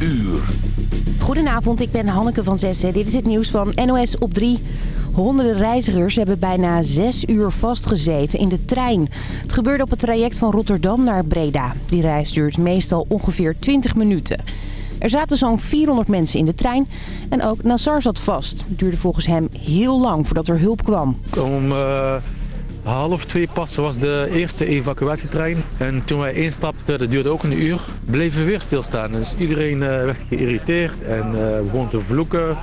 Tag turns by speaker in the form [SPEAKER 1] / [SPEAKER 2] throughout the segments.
[SPEAKER 1] uur.
[SPEAKER 2] Goedenavond, ik ben Hanneke van Zessen. Dit is het nieuws van NOS op 3. Honderden reizigers hebben bijna zes uur vastgezeten in de trein. Het gebeurde op het traject van Rotterdam naar Breda. Die reis duurt meestal ongeveer 20 minuten. Er zaten zo'n 400 mensen in de trein en ook Nassar zat vast. Het duurde volgens hem heel lang voordat er hulp kwam.
[SPEAKER 3] Om uh, half twee pas was de eerste evacuatietrein. En toen wij instapten, dat duurde ook een uur, bleven we weer stilstaan. Dus iedereen uh, werd geïrriteerd en uh, begon te vloeken.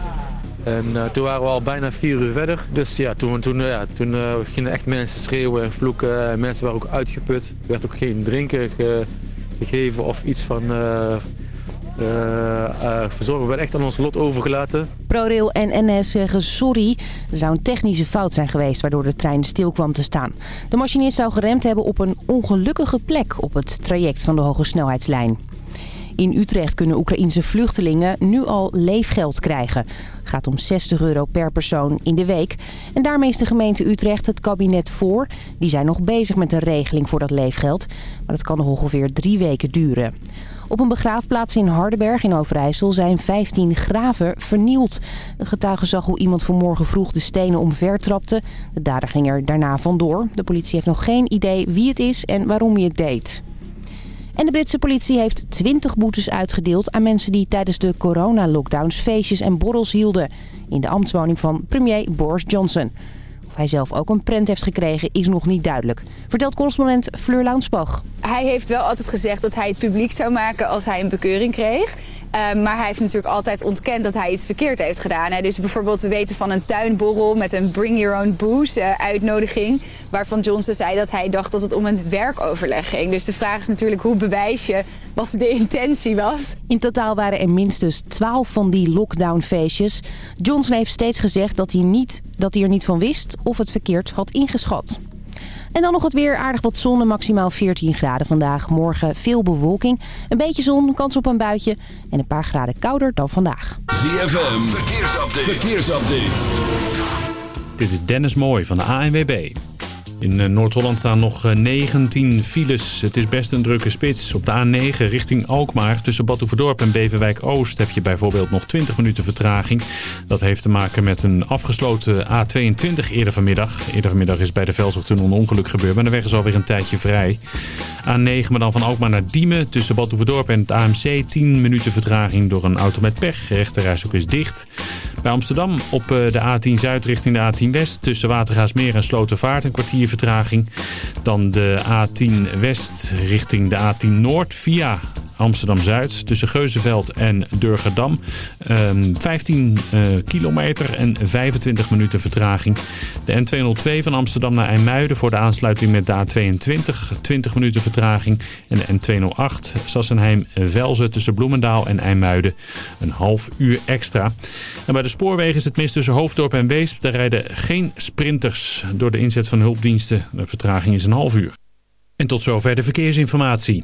[SPEAKER 3] En uh, toen waren we al bijna vier uur verder. Dus ja, toen, toen, ja, toen gingen echt mensen schreeuwen en vloeken. En mensen waren ook uitgeput. Er werd ook geen drinken ge gegeven of iets van... Uh, verzorgen. We werden echt aan ons lot overgelaten.
[SPEAKER 2] ProRail en NS zeggen sorry. Er zou een technische fout zijn geweest waardoor de trein stil kwam te staan. De machinist zou geremd hebben op een ongelukkige plek op het traject van de hoge snelheidslijn. In Utrecht kunnen Oekraïense vluchtelingen nu al leefgeld krijgen. Het gaat om 60 euro per persoon in de week. En daarmee is de gemeente Utrecht het kabinet voor. Die zijn nog bezig met de regeling voor dat leefgeld. Maar dat kan nog ongeveer drie weken duren. Op een begraafplaats in Hardenberg in Overijssel zijn 15 graven vernield. Een getuige zag hoe iemand vanmorgen vroeg de stenen omvertrapte. De dader ging er daarna vandoor. De politie heeft nog geen idee wie het is en waarom hij het deed. En de Britse politie heeft 20 boetes uitgedeeld aan mensen die tijdens de coronalockdowns feestjes en borrels hielden. In de ambtswoning van premier Boris Johnson. Of hij zelf ook een prent heeft gekregen is nog niet duidelijk. Vertelt correspondent Fleur Launsbach.
[SPEAKER 4] Hij heeft wel altijd gezegd dat hij het publiek zou maken als hij een bekeuring kreeg. Uh, maar hij heeft natuurlijk altijd ontkend dat hij iets verkeerd heeft gedaan. Hè. Dus bijvoorbeeld we weten van een tuinborrel met een bring your own booze uh, uitnodiging. Waarvan Johnson zei dat hij dacht dat het om een werkoverleg ging. Dus de vraag is natuurlijk hoe bewijs je wat de intentie was.
[SPEAKER 2] In totaal waren er minstens 12 van die lockdownfeestjes. Johnson heeft steeds gezegd dat hij, niet, dat hij er niet van wist of het verkeerd had ingeschat. En dan nog het weer. Aardig wat zon maximaal 14 graden vandaag. Morgen veel bewolking. Een beetje zon, kans op een buitje. En een paar graden kouder dan vandaag.
[SPEAKER 1] ZFM, verkeersupdate. verkeersupdate.
[SPEAKER 5] Dit is Dennis Mooij van de ANWB. In Noord-Holland staan nog 19 files. Het is best een drukke spits. Op de A9 richting Alkmaar tussen Badhoevedorp en Beverwijk-Oost... heb je bijvoorbeeld nog 20 minuten vertraging. Dat heeft te maken met een afgesloten A22 eerder vanmiddag. Eerder vanmiddag is bij de Velzertunnel een ongeluk gebeurd... maar de weg is alweer een tijdje vrij. A9, maar dan van Alkmaar naar Diemen tussen Badhoevedorp en het AMC... 10 minuten vertraging door een auto met pech. Rechterrijshoek is dicht. Bij Amsterdam op de A10 Zuid richting de A10 West... tussen Watergaasmeer en Slotervaart een kwartier Dan de A10 West richting de A10 Noord via Amsterdam-Zuid tussen Geuzenveld en Durgerdam. 15 uh, kilometer en 25 minuten vertraging. De N202 van Amsterdam naar IJmuiden voor de aansluiting met de A22. 20 minuten vertraging. En de N208 Sassenheim-Velzen tussen Bloemendaal en IJmuiden. Een half uur extra. En bij de spoorwegen is het mis tussen Hoofddorp en Weesp. Daar rijden geen sprinters door de inzet van hulpdiensten. De vertraging is een half uur. En tot zover de verkeersinformatie.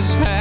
[SPEAKER 6] says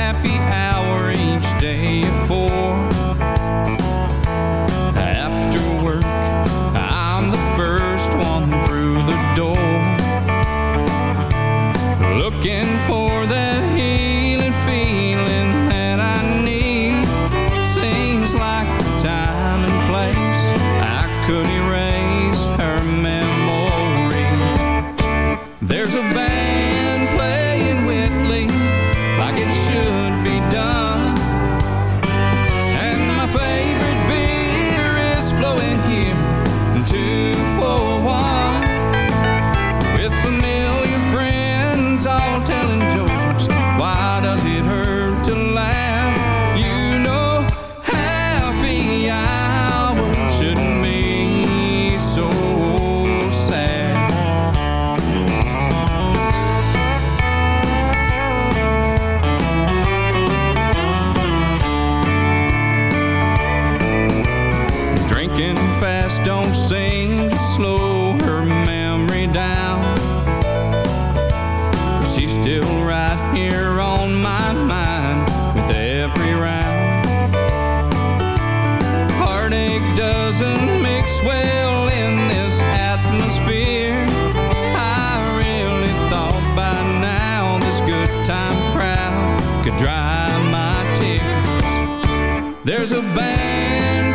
[SPEAKER 6] There's a band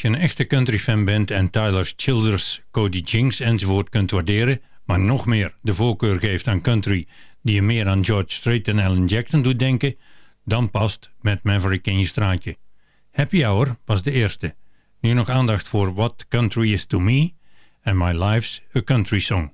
[SPEAKER 7] als je een echte country-fan bent en Tyler Childers, Cody Jinks enzovoort kunt waarderen, maar nog meer de voorkeur geeft aan country die je meer aan George Strait en Alan Jackson doet denken, dan past met Maverick in je straatje. Happy Hour was de eerste. Nu nog aandacht voor What Country Is To Me and My Life's A Country Song.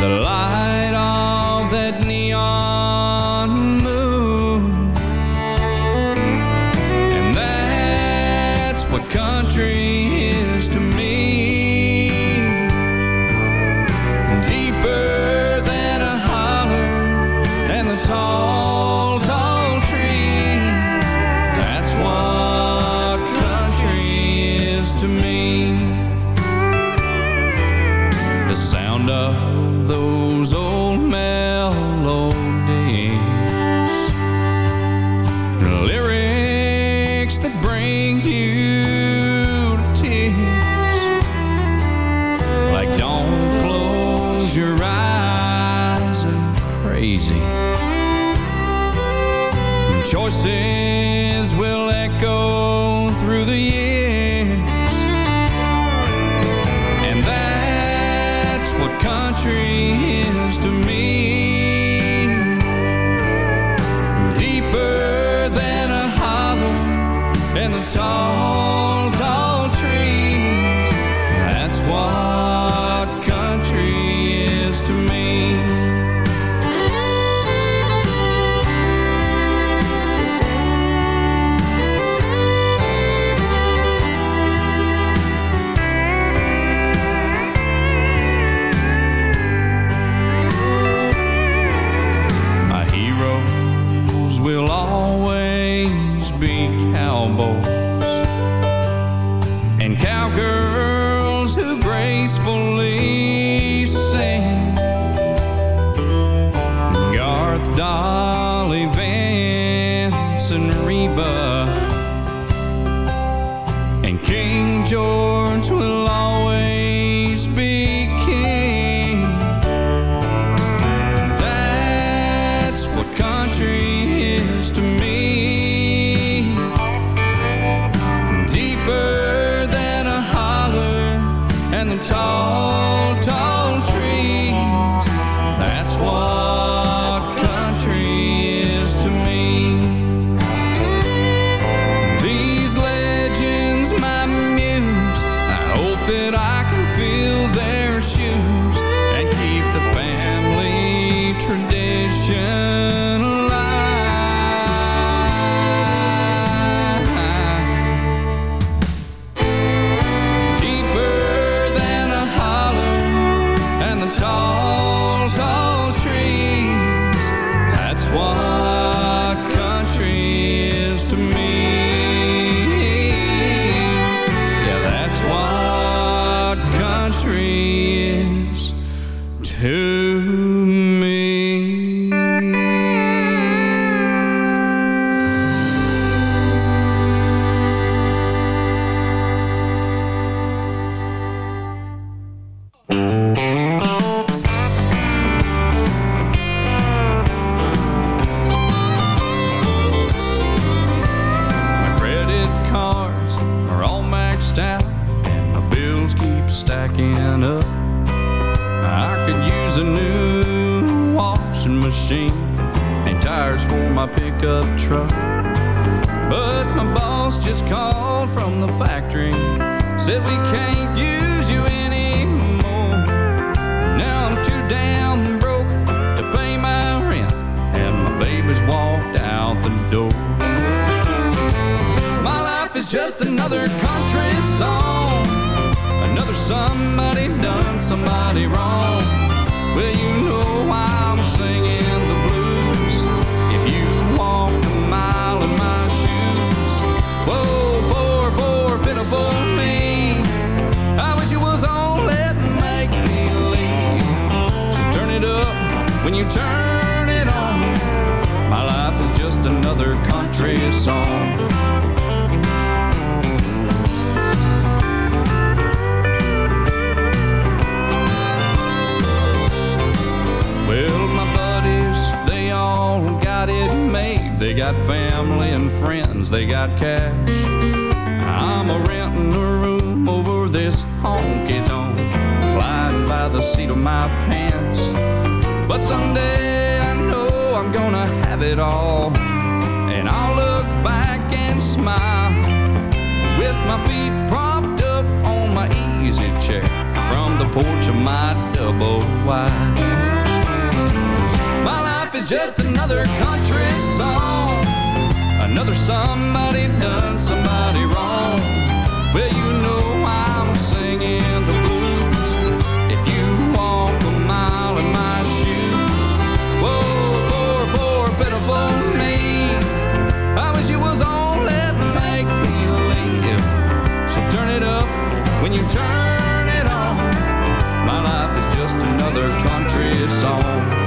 [SPEAKER 6] the light of that neon. George just another country song. Another somebody done somebody wrong. Well, you know I'm singing the blues. If you walked a mile in my shoes, whoa, poor, poor, pitiful me. I wish it was only make believe. So turn it up when you turn it on. My life is just another country song. Got family and friends, they got cash. I'm a renting a room over this honky tonk, flying by the seat of my pants. But someday I know I'm gonna have it all, and I'll look back and smile with my feet propped up on my easy chair from the porch of my double wide. My life is just another country song. Another somebody done somebody wrong. Well, you know I'm singing the blues. If you walk a mile in my shoes, whoa, poor, poor, pitiful me. I wish it was only make believe. So turn it up when you turn it on. My life is just another country song.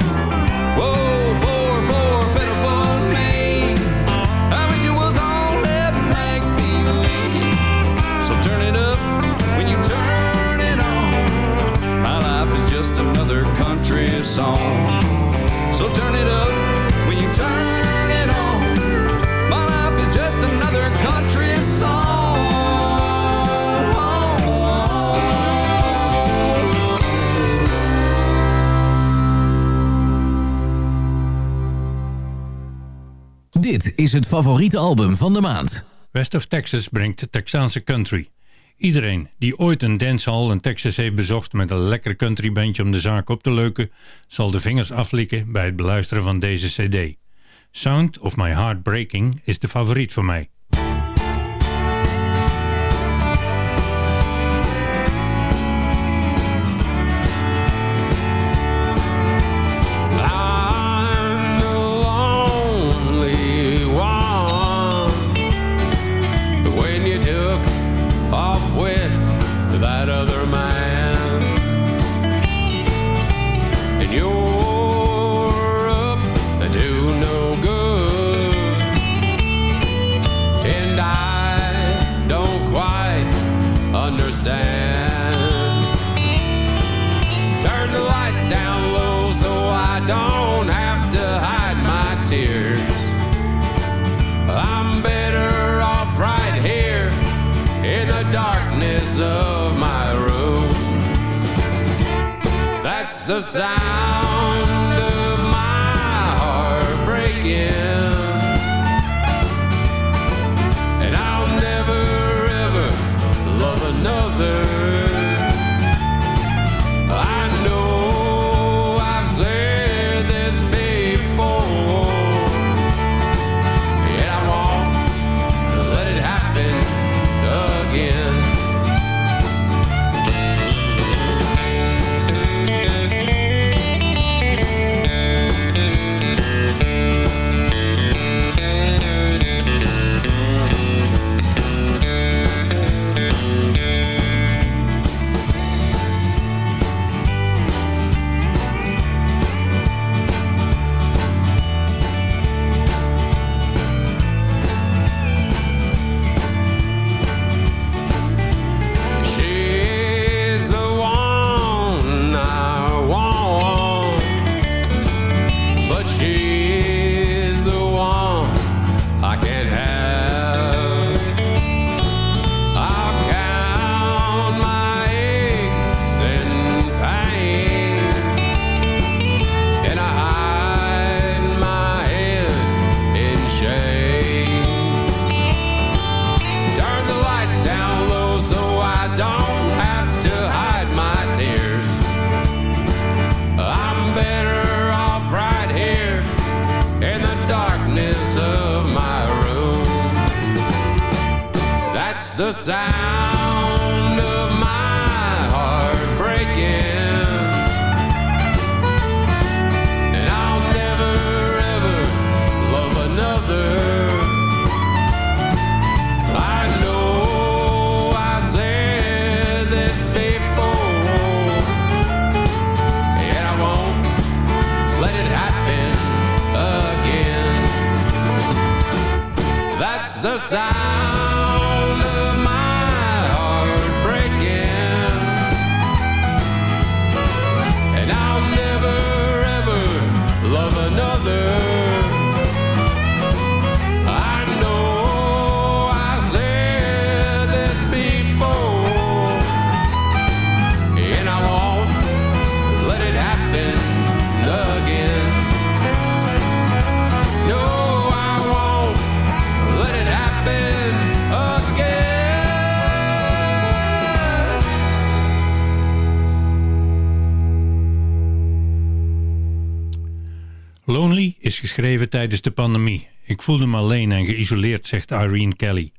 [SPEAKER 6] Is
[SPEAKER 8] het favoriete album van de maand.
[SPEAKER 7] West of Texas brengt Texaanse country. Iedereen die ooit een dancehall in Texas heeft bezocht met een lekker countrybandje om de zaak op te leuken, zal de vingers aflikken bij het beluisteren van deze cd. Sound of My Heart Breaking is de favoriet voor mij.
[SPEAKER 9] The sound of my heart breaking. And I'll never ever love another.
[SPEAKER 7] geschreven tijdens de pandemie. Ik voelde me alleen en geïsoleerd, zegt Irene Kelly.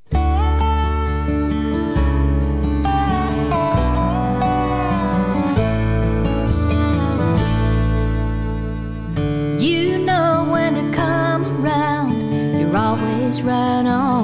[SPEAKER 10] You know when to come around, you're always right on.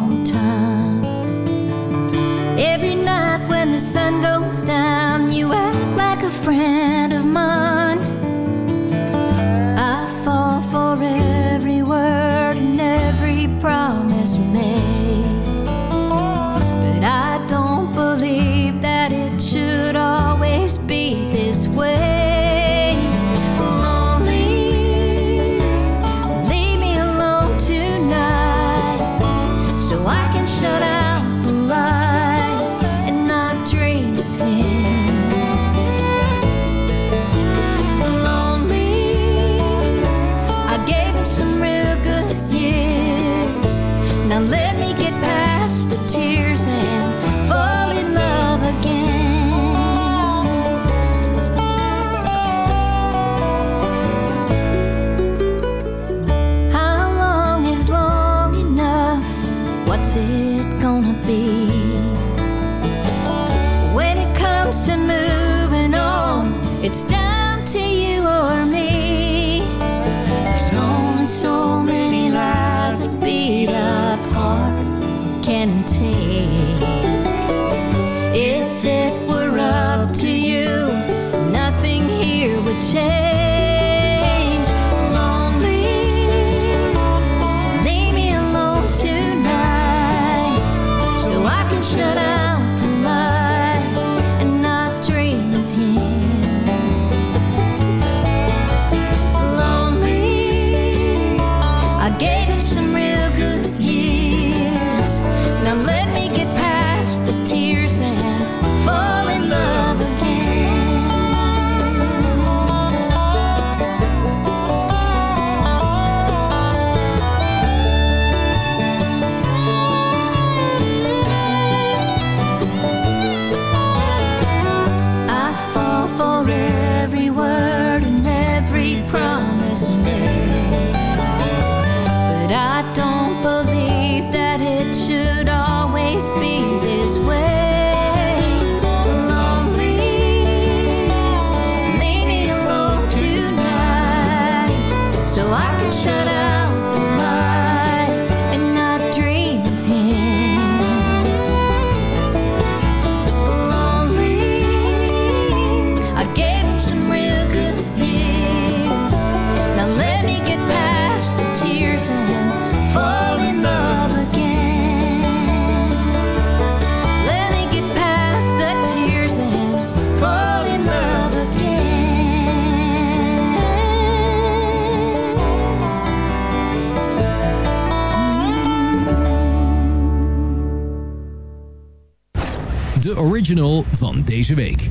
[SPEAKER 8] original van deze week.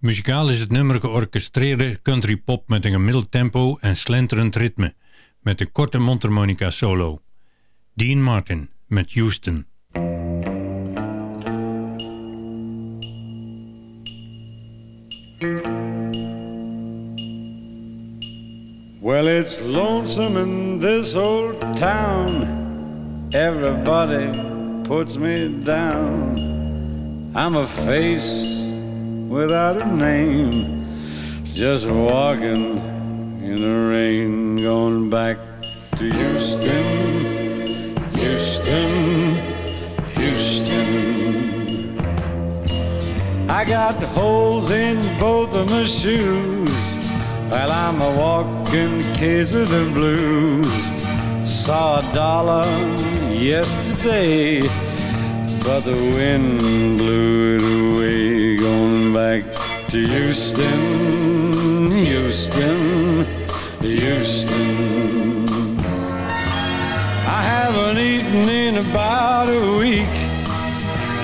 [SPEAKER 7] Muzikaal is het nummer georchestreerde country pop met een gemiddeld tempo en slenterend ritme, met een korte mondharmonica solo. Dean Martin met Houston.
[SPEAKER 11] Well, it's lonesome in this old town. Everybody puts me down. I'm a face without a name, just walking in the rain, going back to Houston, Houston, Houston. I got holes in both of my shoes while I'm a walking case of the blues. Saw a dollar yesterday but the wind blew it away. Going back to Houston, Houston, Houston. I haven't eaten in about a week.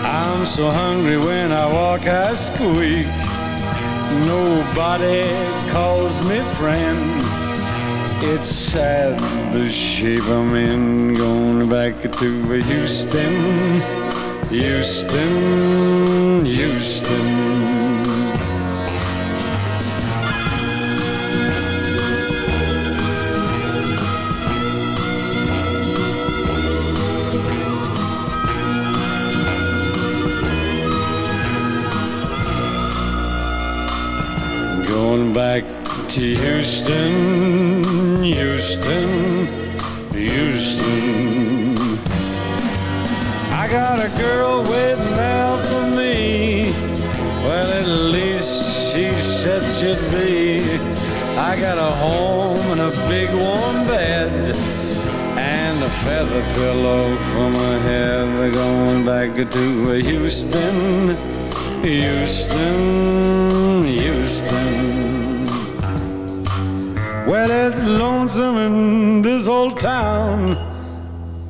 [SPEAKER 11] I'm so hungry when I walk, I squeak. Nobody calls me friend. It's sad the shape I'm in. Going back to Houston, Houston, Houston. Going back to Houston, got a home and a big warm bed. And a feather pillow for my head. We're going back to Houston, Houston, Houston. Well, it's lonesome in this old town.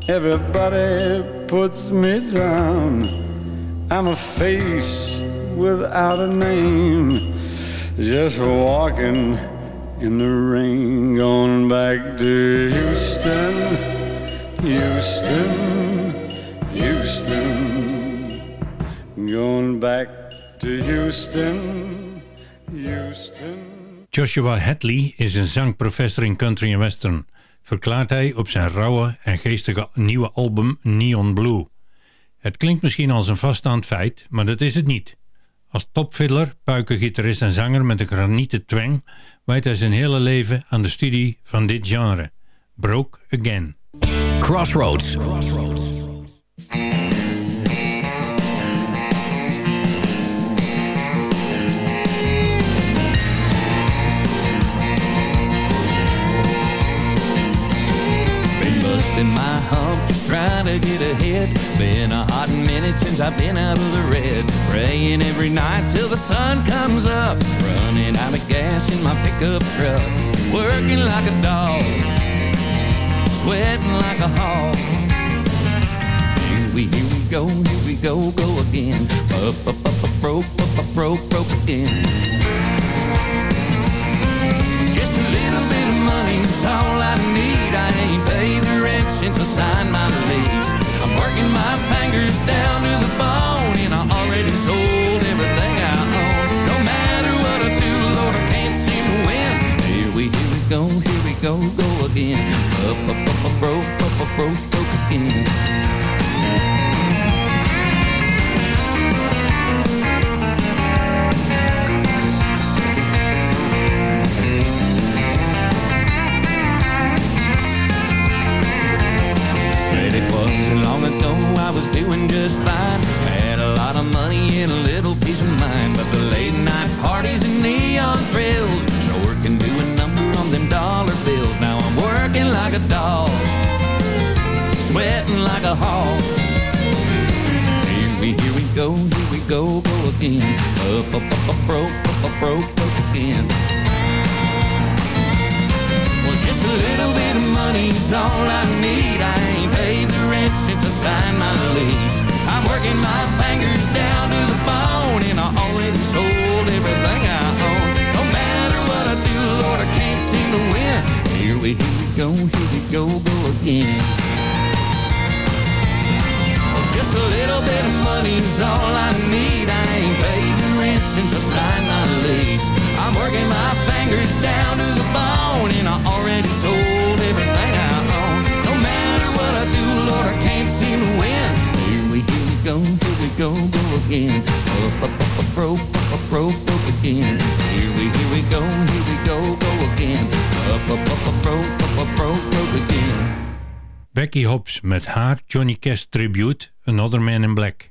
[SPEAKER 11] Everybody puts me down. I'm a face without a name. Just walking in the rain. Going back to Houston, Houston, Houston. Going back to Houston, Houston.
[SPEAKER 7] Joshua Hadley is een zangprofessor in country en western, verklaart hij op zijn rauwe en geestige nieuwe album Neon Blue. Het klinkt misschien als een vaststaand feit, maar dat is het niet. Als topfiddler, puikengitarist en zanger met een granieten twang wijdt hij zijn hele leven aan de studie van dit genre. Broke Again.
[SPEAKER 8] Crossroads.
[SPEAKER 12] Been busting my hump, trying to get ahead. Been a hot minute since I've been out of the red. Praying every night till the sun comes up. Running out of gas in my pickup truck. Working like a dog, sweating like a hog. Here we, go, here we go, go again. Up, up, up, up, broke, up, up, broke, broke again. Money's all I need. I ain't paid the rent since I signed my lease. I'm working my fingers down to the bone, and I already sold everything I own. No matter what I do, Lord, I can't seem to win. Here we, here we go, here we go, go again. Up, up, up, up, broke, up, up, broke, broke again. I was doing just fine. Had a lot of money and a little peace of mind. But the late night parties and neon thrills sure can do a number on them dollar bills. Now I'm working like a dog, sweating like a hog. Here we, here we go, here we go, go again. Up, up, up, up, broke, up, up, broke, broke again. Just a little bit of money's all I need. I ain't paid the rent since I signed my lease. I'm working my fingers down to the bone, and I already sold everything I own. No matter what I do, Lord, I can't seem to win. Here we, here we go, here we go, go again. Just a little bit of money's all I need. I ain't paid the rent since I signed my lease. I'm working my fingers down to the bone, and I already sold everything I own. No matter what I do, Lord, I can't seem to win. Here we, here we go, here we go, go again. Broke, broke, broke again. Here we, here we go, here we go, go again. Broke, broke, broke again.
[SPEAKER 7] Becky Hobbs met haar Johnny Cash tribute Another Man in Black.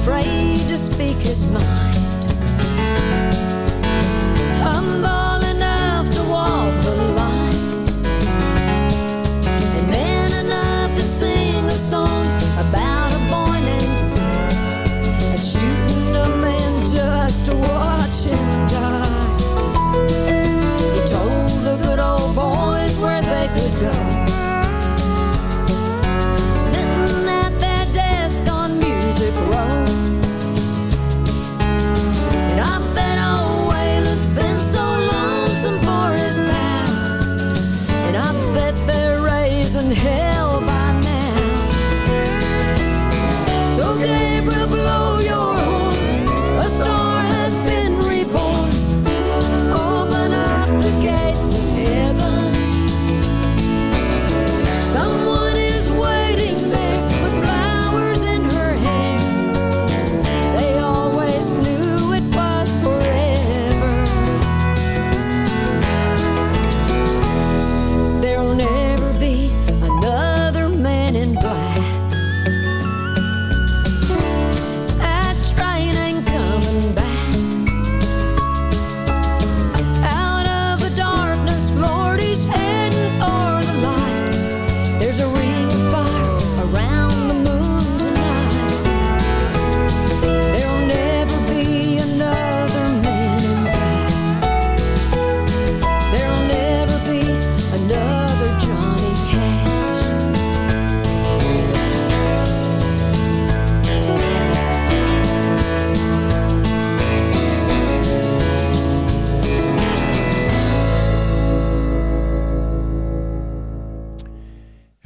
[SPEAKER 10] afraid to speak his mind.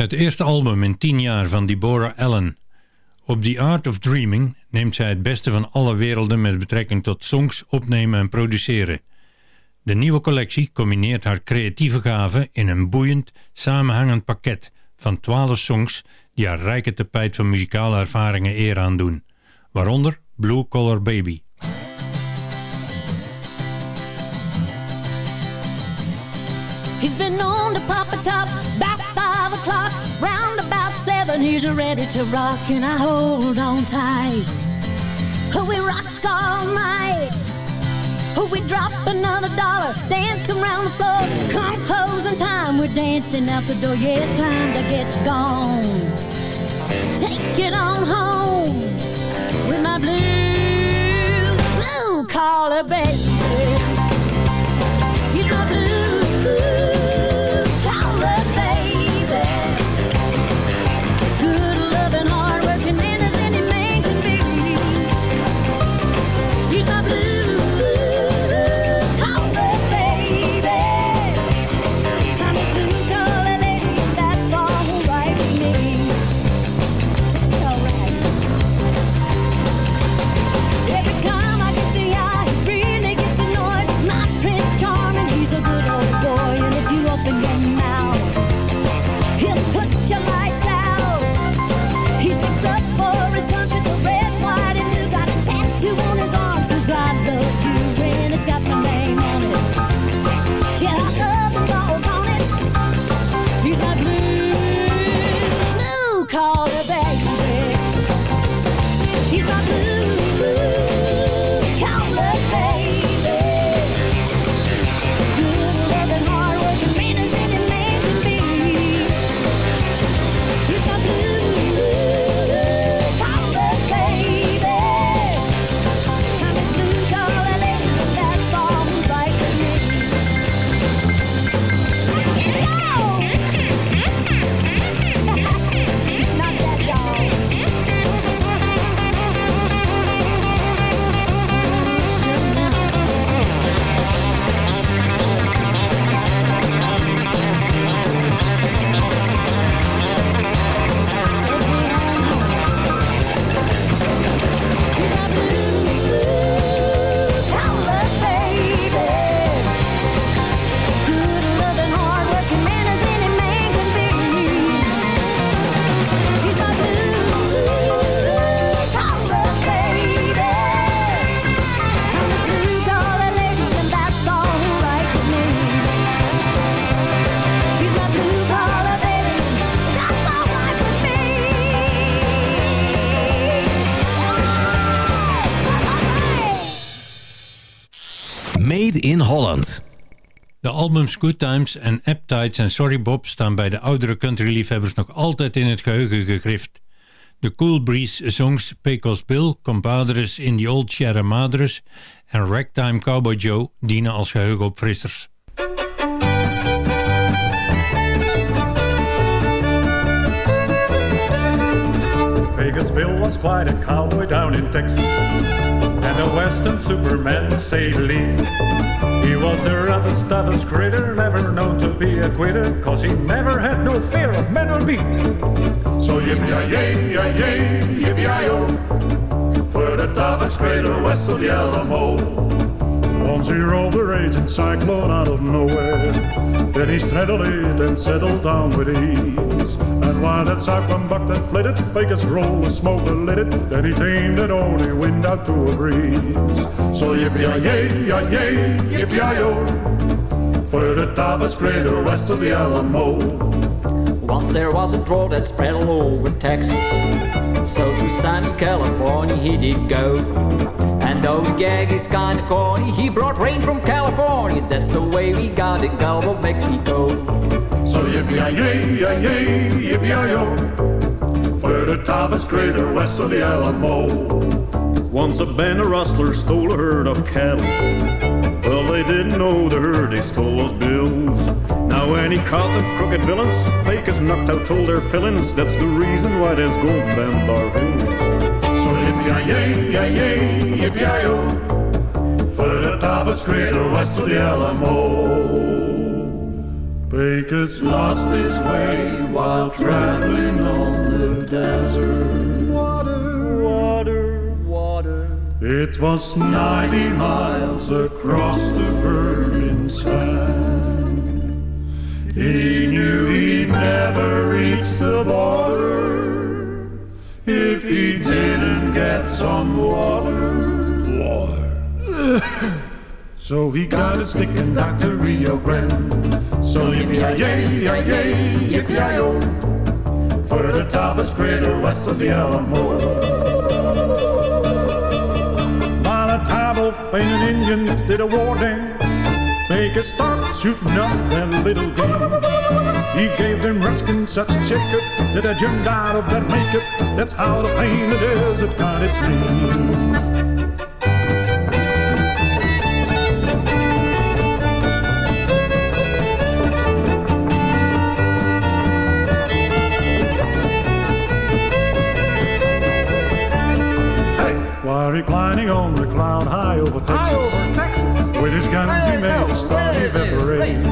[SPEAKER 7] Het eerste album in tien jaar van Deborah Allen. Op The Art of Dreaming neemt zij het beste van alle werelden met betrekking tot songs opnemen en produceren. De nieuwe collectie combineert haar creatieve gaven in een boeiend, samenhangend pakket van twaalf songs die haar rijke tapijt van muzikale ervaringen eer aandoen. Waaronder Blue Collar Baby.
[SPEAKER 13] He's been top knees are ready to rock and I hold on tight. We rock all night. We drop another dollar, dance around the floor. Come closing time, we're dancing out the door. Yeah, it's time to get gone. Take it on home with my blue, blue collar, baby.
[SPEAKER 7] Albums Good Times en Apptites en Sorry Bob staan bij de oudere countryliefhebbers nog altijd in het geheugen gegrift. De Cool Breeze songs Pecos Bill, Compadres in the Old Sierra Madres en Ragtime Cowboy Joe dienen als geheugenopfrissers.
[SPEAKER 14] Pecos Bill was quite a cowboy down in Texas, a western superman say least. He was the roughest, toughest critter, never known to be a quitter, cause he never had no fear of men or beasts. So yippee-yi-yay, yi-yay, yippee-yi-yo, for the toughest critter west of the Alamo. Once he rolled a raging cyclone out of nowhere. Then he straddled it and settled down with ease. That cyclone bucked and flitted, Pecos rolled the smoke and lit it. Then he tamed that only wind out to a breeze. So yippee-yi-yay, yi-yay, yippee-yi-yo, for the toughest critter west of the Alamo.
[SPEAKER 15] Once there was a drought that spread all over Texas. So to sunny California he did go. And though the gag is kinda corny, he brought rain from California. That's the way we got it, Gulf of Mexico.
[SPEAKER 14] Yippee-yi-yay, yi-yay, yippee-yi-yo, for the toughest critter west of the Alamo. Once a band of rustlers stole a herd of cattle. Well, they didn't know the herd, they stole those bills. Now when he caught them crooked villains, Pecos knocked out all their fillings. That's the reason why there's gold them thar hills. So yippee-yi-yay, yi-yay, yippee-yi-yo, for the toughest critter west of the Alamo. Pecos lost his way while traveling on the desert. Water, water, water. It was 90 miles across the burning sand. He knew he'd never reach the border if he didn't get some water. Water. So he got a stick and Dr. Rio Grande. So yippee-yi-yay, yi-yay, yippee-yi-yo, for the toughest critter west of the Alamo. While a tribe of painted Indians did a war dance, make a start shooting up their little game. He gave them redskins such a checkup that they jumped out of their makeup. That's how the painted desert got its name. Over Texas, with his guns he made the stars evaporate.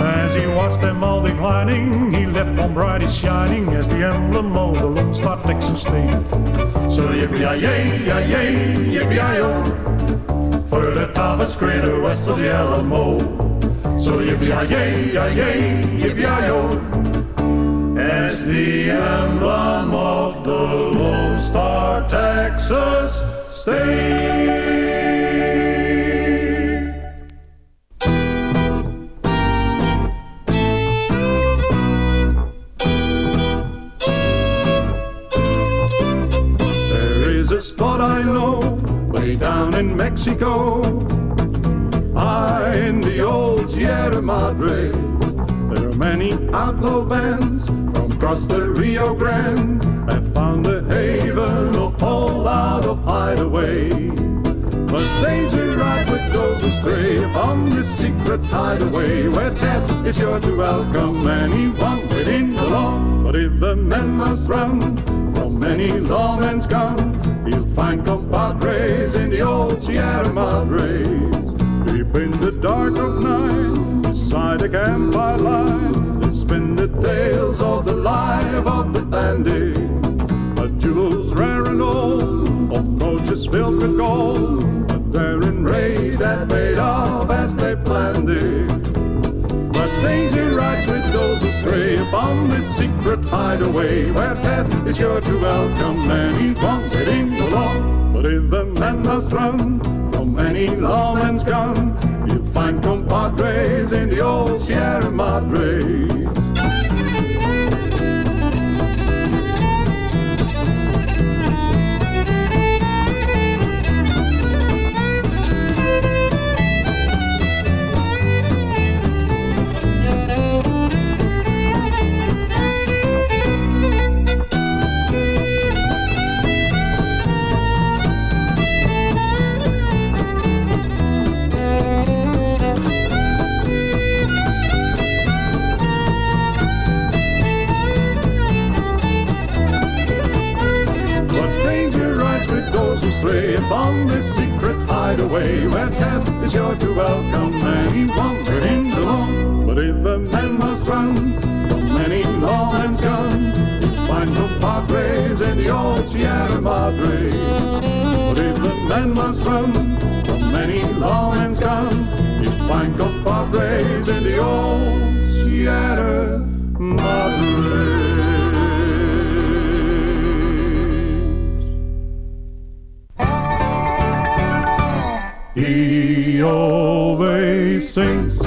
[SPEAKER 14] As he watched them all declining, he left one brightest shining as the emblem of the Lone Star Texas state. So yippee-yi-yay, yi-yay, yippee-yi-yo, for the toughest critter west of the Alamo. So yippee-yi-yay, yi-yay, yippee-yi-yo, as the emblem of the Lone Star Texas state. Mexico. High in the old Sierra Madre. There are many outlaw bands from across the Rio Grande have found a haven of fallout of hideaway. But danger right with those who stray upon this secret hideaway where death is sure to welcome anyone within the law. But if a man must run from any lawman's gun, find compadres in the old Sierra Madres. Deep in the dark of night, beside a campfire line, they spin the tales of the life of the bandit. But jewels rare and old, of coaches filled with gold, a daring raid that paid off as they planned it. But danger rides with those who stray upon this secret hideaway, where death is sure to welcome within the law. But if a man must run from any lawman's gun, You'll find compadres in the old Sierra Madres. Upon this secret hideaway where death is sure to welcome any wandering along. But if a man must run from any lawman's gun, he'll find compadres in the old Sierra Madres. But if a man must run from any lawman's gun, he'll find compadres in the old Sierra sings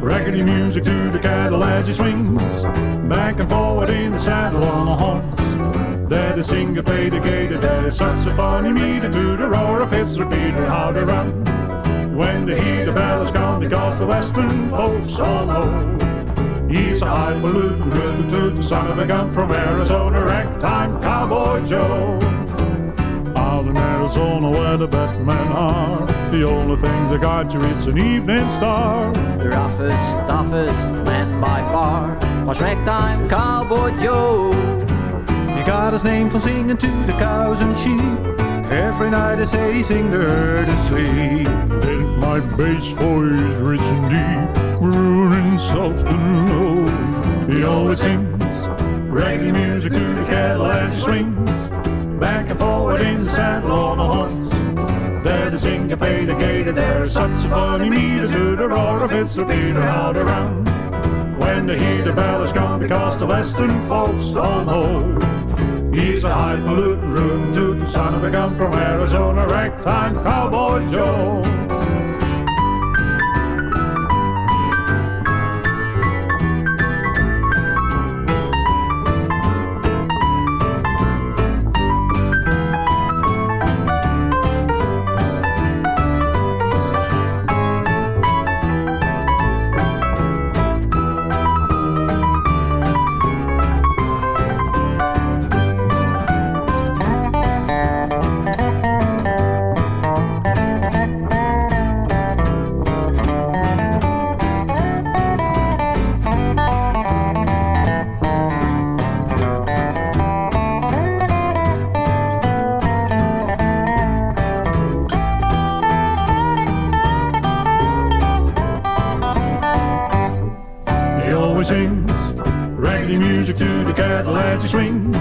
[SPEAKER 14] raggedy music to the cattle as he swings back and forward in the saddle on the horns. That is syncopated, that is such a funny meter to the roar of his repeater, how they run. When they hear the bells come, because the western folks all know he's a highfalutin, good to the son of a gun from Arizona, ragtime cowboy Joe. Out in Arizona where the Batman are, the only things that got you, it's an evening star.
[SPEAKER 15] The roughest, toughest man by far was ragtime cowboy Joe.
[SPEAKER 11] He got his name from singing to the cows and sheep. Every night they say he sing the herd to sleep.
[SPEAKER 14] Then my bass voice rich and deep, ruling soft and low. He always sings reggae music to the cattle as he swings back and forward in the saddle on a horse. There the syncopated gator, there's such a funny meter to the roar of his repeater out around. When they hear the bells gone, because the western folks all know he's a highfalutin root to the son of a gun from Arizona, ragtime cowboy Joe. Always sings raggedy music to the cattle as he swings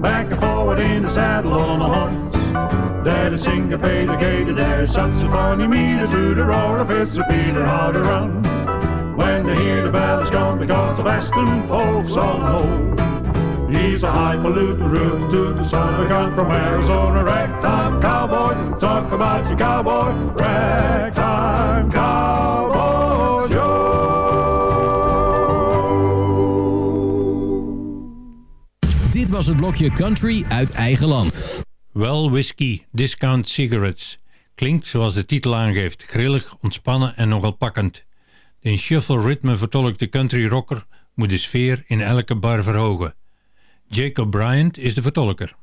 [SPEAKER 14] back and forward in the saddle on a horse. That is syncopated gator, there's such a funny meter to the roar of his repeater, how to run. When they hear the bells come, because the western folks all know he's a highfalutin root to the a gun from Arizona, ragtime cowboy. Talk about your cowboy, ragtime cowboy
[SPEAKER 8] Dit was het blokje country uit eigen land.
[SPEAKER 7] Well Whiskey Discount Cigarettes. Klinkt zoals de titel aangeeft, grillig, ontspannen en nogal pakkend. De in shuffle ritme vertolkte country rocker moet de sfeer in elke bar verhogen. Jacob Bryant is de vertolker.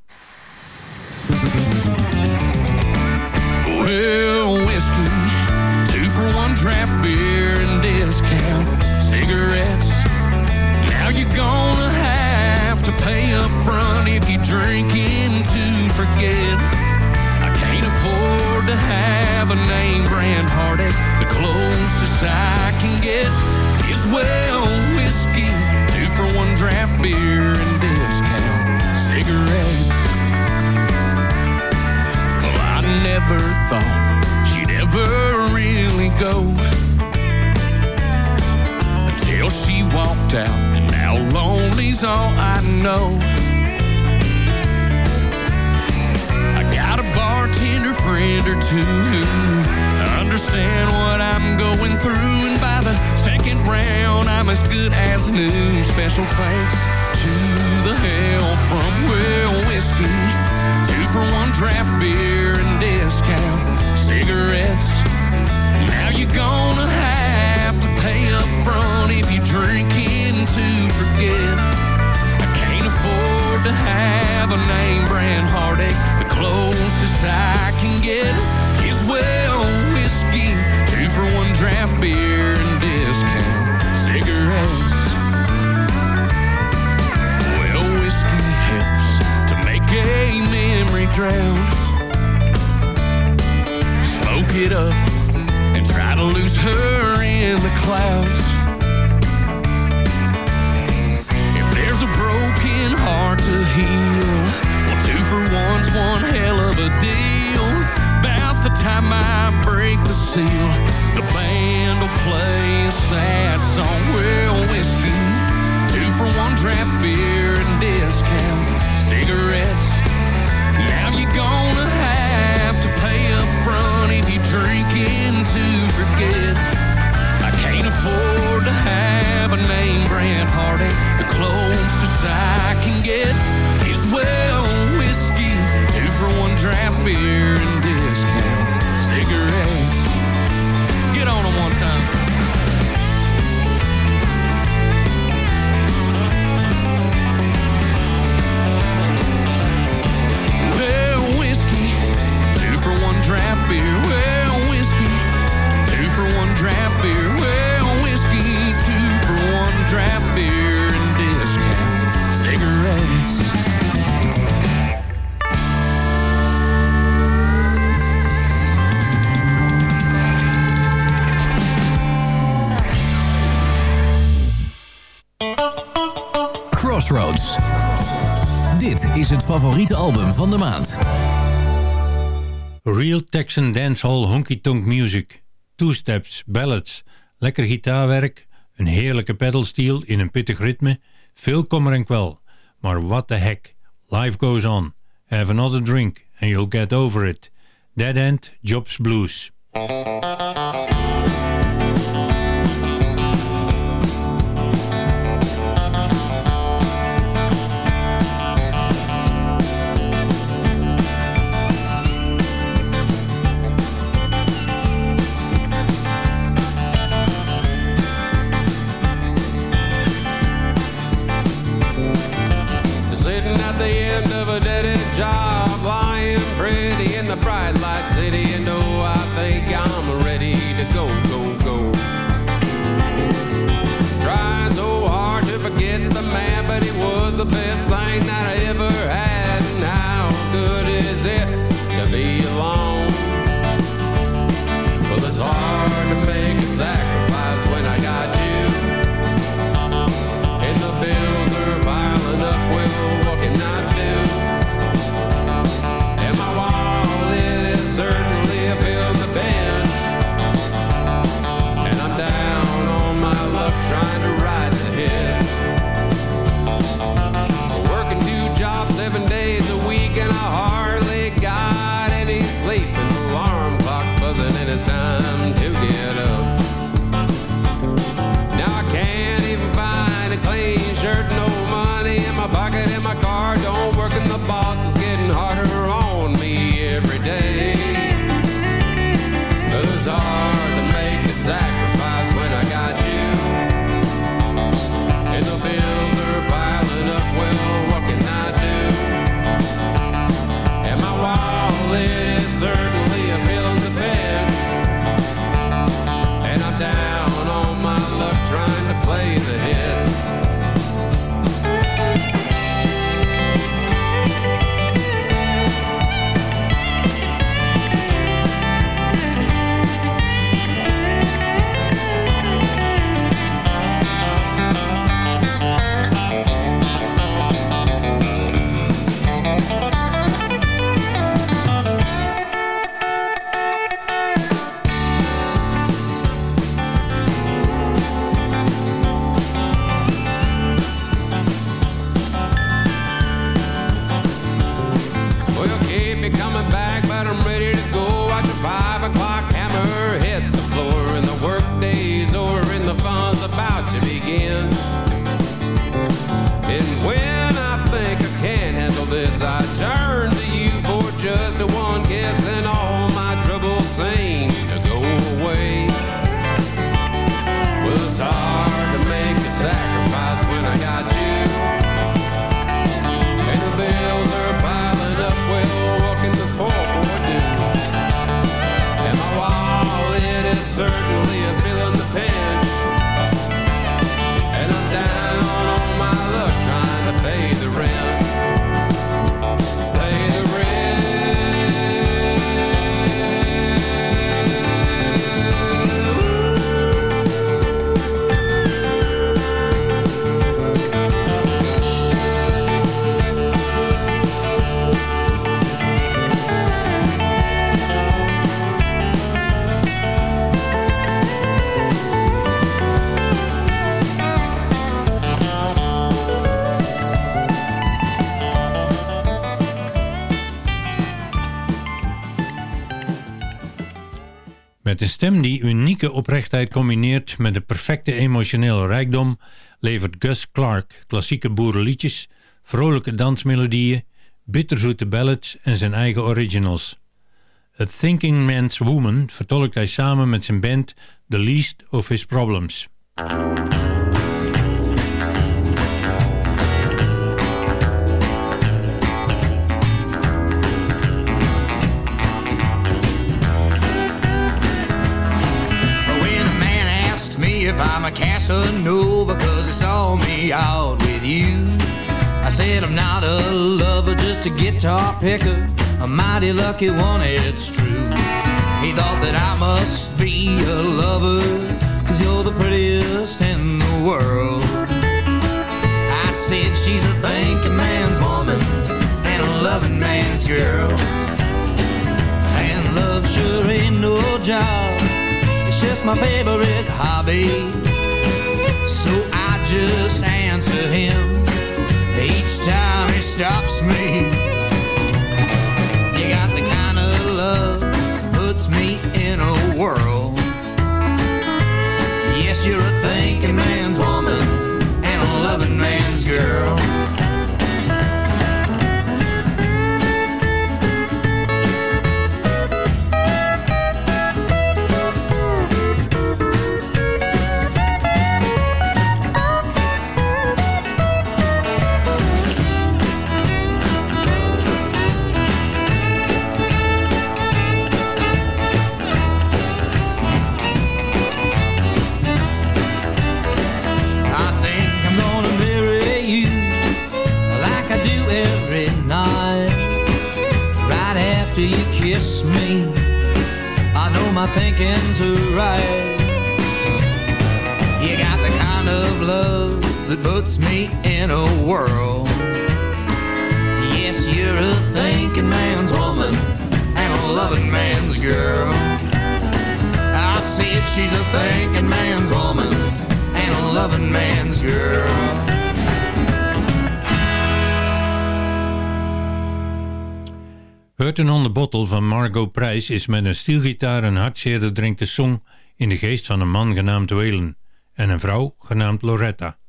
[SPEAKER 12] I can get is well whiskey, two for one draft beer and discount cigarettes. Well, I never thought she'd ever really go until she walked out, and now lonely's all I know. Bartender friend or two who understand what I'm going through, and by the second round, I'm as good as new. Special thanks to the help from Well Whiskey, two for one draft beer and discount cigarettes. Now you're gonna have to pay up front if you're drinking to forget. I can't afford to have a name brand heartache. Closest I can get is well whiskey, two for one draft beer and discount cigarettes. Well, whiskey helps to make a memory drown.
[SPEAKER 16] Smoke it up and
[SPEAKER 9] try to lose her in the clouds. If there's a broken heart to
[SPEAKER 12] heal sounds one hell of a deal. About the time I break the seal, the band will play a sad song. Well, whiskey, two for one draft beer and discount cigarettes. Now you're gonna have to pay up front if you drink in to forget. I can't afford to have a name brand heartache. The closest I can get is well draft beer and discount cigarettes. Get on one time. Well, whiskey, two for one draft beer. Well, whiskey, two for one draft beer. Well, whiskey, two for one draft beer and discount cigarettes. Dit is het favoriete album van de maand. Real Texan Dancehall Honky Tonk Music. Two steps, ballads, lekker gitaarwerk, een heerlijke pedalsteel in een pittig ritme, veel kommer en kwel. Maar what the heck, life goes on. Have another drink and you'll get over it. Dead
[SPEAKER 9] End Jobs Blues. stem die unieke oprechtheid combineert met de perfecte emotionele rijkdom
[SPEAKER 7] levert Gus Clark klassieke boerenliedjes, vrolijke dansmelodieën, bitterzoete ballads en zijn eigen originals. A Thinking Man's Woman vertolkt hij samen met zijn band The Least of His Problems.
[SPEAKER 17] I'm a Casanova Cause he saw me out with you. I said I'm not a lover, just a guitar picker. A mighty lucky one, it's true. He thought that I must be a lover Cause you're the prettiest in the world. I said she's a thinking man's woman And a loving man's girl. And love sure ain't no job just my favorite hobby. So I just answer him. Each time he stops me You got the kind of love Puts me in a whirl Yes, you're a thinking man's woman And a loving man's girl
[SPEAKER 7] Is met een stielgitaar een drinkt de song in de geest van een man genaamd Waylon en een vrouw genaamd Loretta.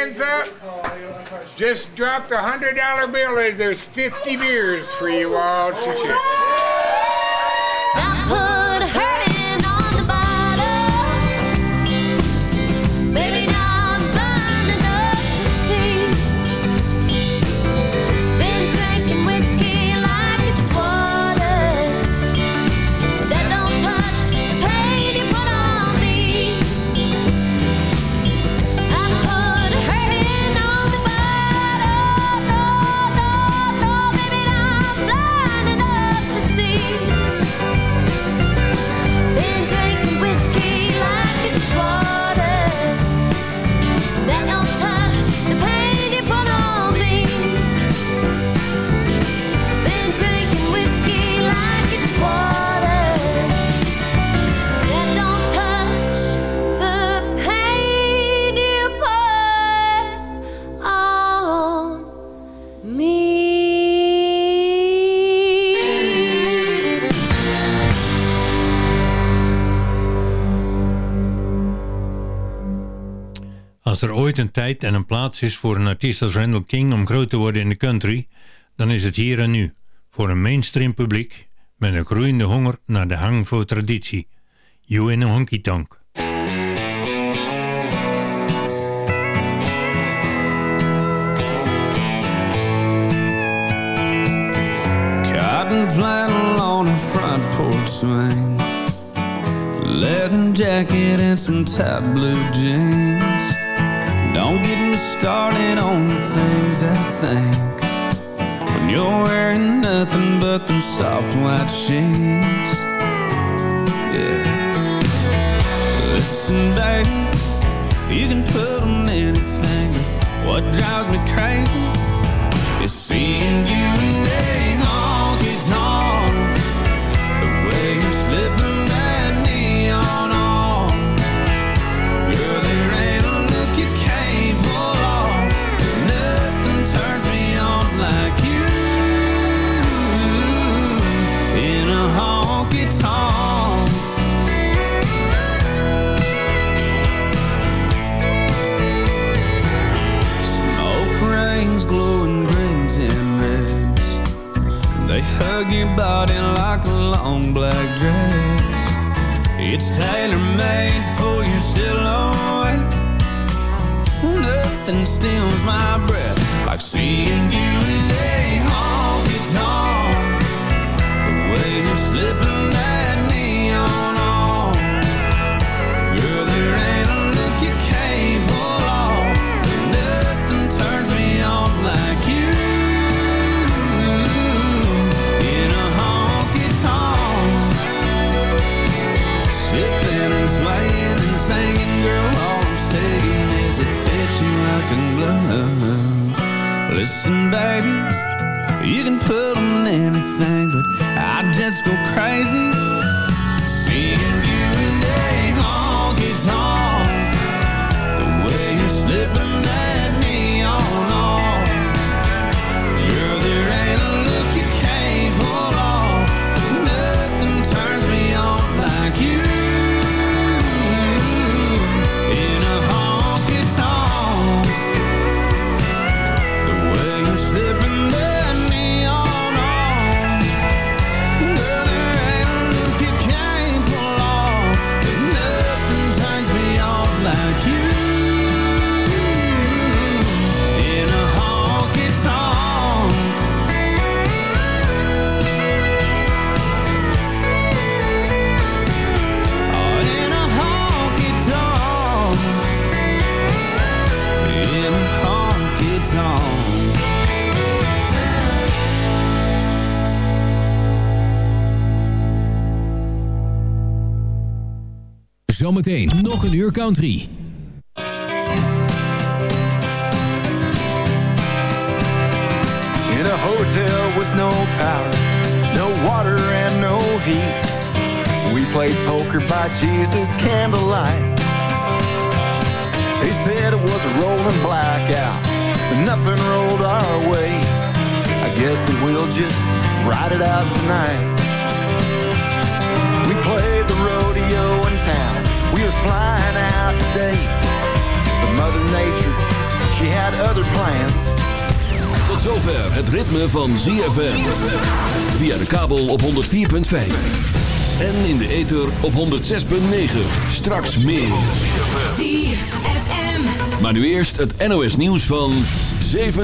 [SPEAKER 10] Hands up, just a hundred dollar bill. And there's 50 beers for you all to share.
[SPEAKER 7] Als er ooit een tijd en een plaats is voor een artiest als Randall King om groot te worden in de country, dan is het hier en nu. Voor een mainstream publiek met een groeiende honger naar de hang voor traditie. You in a honky tonk.
[SPEAKER 6] Cotton flannel on front porch swing. Leather jacket and some tight blue jeans. Don't get me started on the things I think. When you're wearing nothing but them soft white sheets. Yeah. Listen, baby, you can put on anything. What drives me crazy is seeing you in hug your body like a long black dress. It's tailor made for your silhouette. Nothing steals my breath like seeing you in a honky tonk. The way you're slipping that Listen, baby, you can put on anything, but I just go crazy
[SPEAKER 8] een uur country.
[SPEAKER 18] In a hotel with no power, no water and no heat. We played poker by Jesus' candlelight. They said it was a rolling blackout, but nothing rolled our way. I guess that we'll just ride it out tonight. We played the rodeo in town. We were flying out today. But Mother Nature she had other plans.
[SPEAKER 1] Tot zover het ritme van ZFM. Via de kabel op 104.5. En in de ether op 106.9. Straks meer.
[SPEAKER 10] ZFM.
[SPEAKER 1] Maar nu eerst het NOS nieuws van 7 uur.